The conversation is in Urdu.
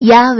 یا